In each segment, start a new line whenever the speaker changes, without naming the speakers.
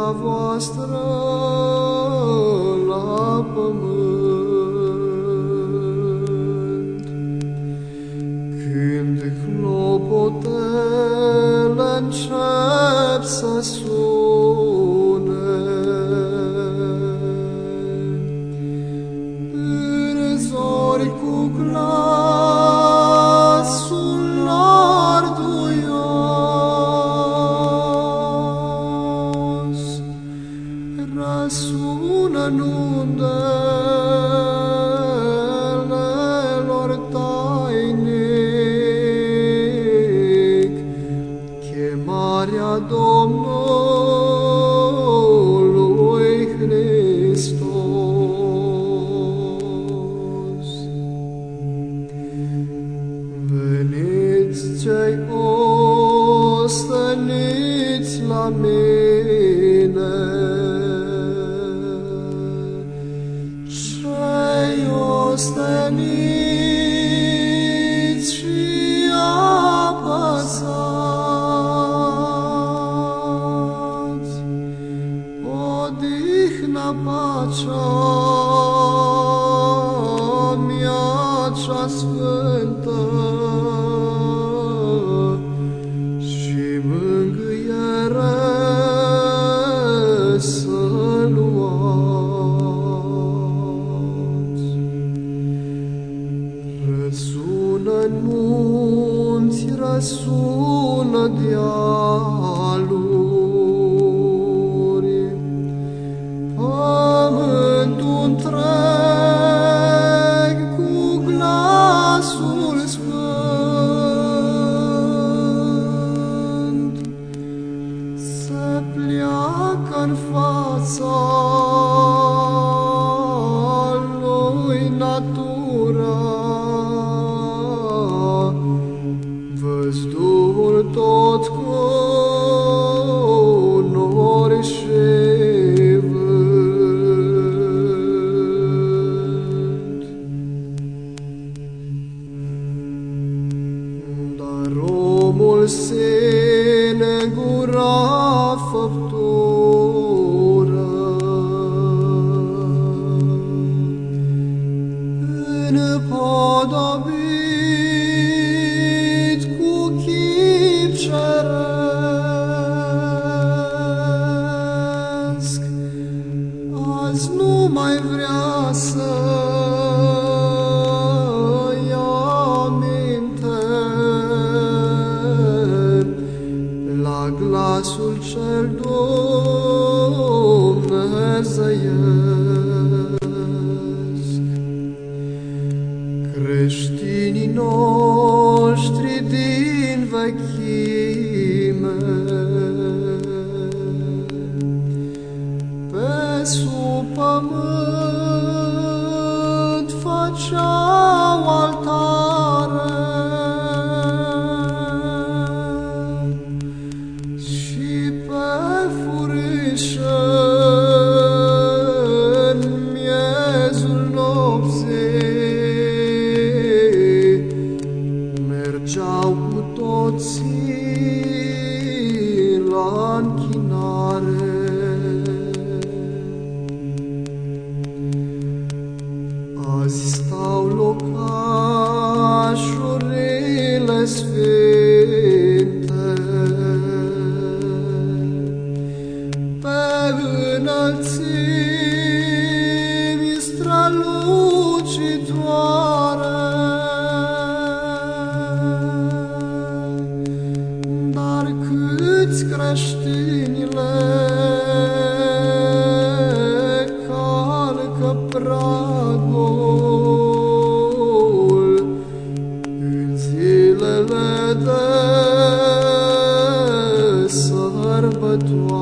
fruntea voastră la pământ. Când clopotele încep să sune, cei ostăniți la mine, cei ostăniți se pleacă în fața lui natura. Văzduhul tot cu nori și vânt. Dar omul sinegura Creștinii noștri din vechime, pe sub pământ făceau altare și pe furișă la închinare. creștinile calcă pragul în zilele de sărbătoare.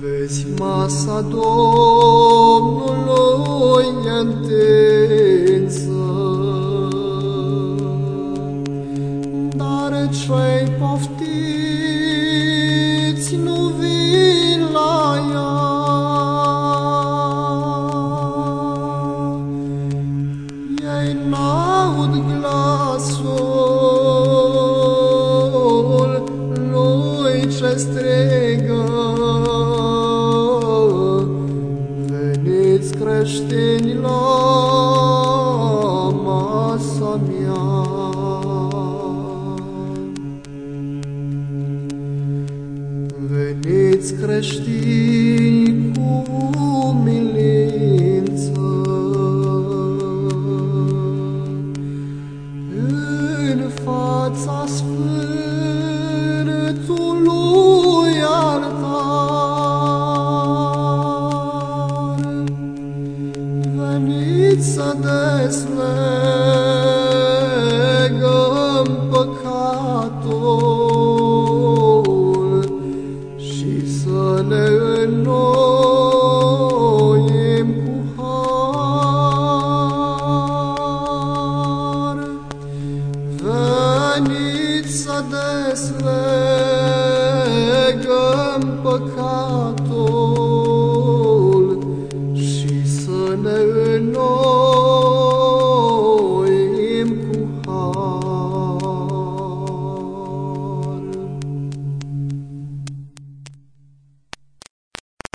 Vezi masa Domnului întâi strigă. Veniți creștini la masa mea. Veniți creștini cu umilință, în fața Sfântului până în noi.